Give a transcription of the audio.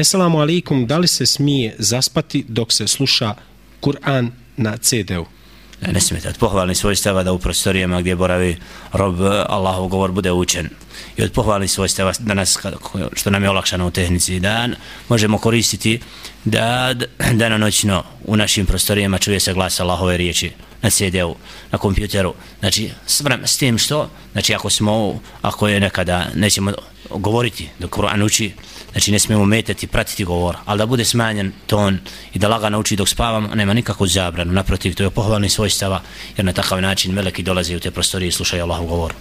Esalamu alaikum, da li se smije zaspati dok se sluša Kur'an na CD-u? E, ne smijete od pohvalnih svojstava da u prostorijama gdje boravi rob e, Allahov govor bude učen i od pohvalnih svojstava danas što nam je olakšano u tehnici da možemo koristiti da dana noćno u našim prostorijama čuje se glas Allahove riječi na CD-u, na kompjuteru znači s tim što znači ako smo, ako je nekada nećemo govoriti dok Kur'an uči znači ne smijemo metati, pratiti govor, ali da bude smanjen ton i da lagano uči dok spavam, nema nikakvu zabranu, naprotiv, to je pohvalni svojstava, jer na takav način meleki dolaze u te prostorije i slušaju Allahov govor.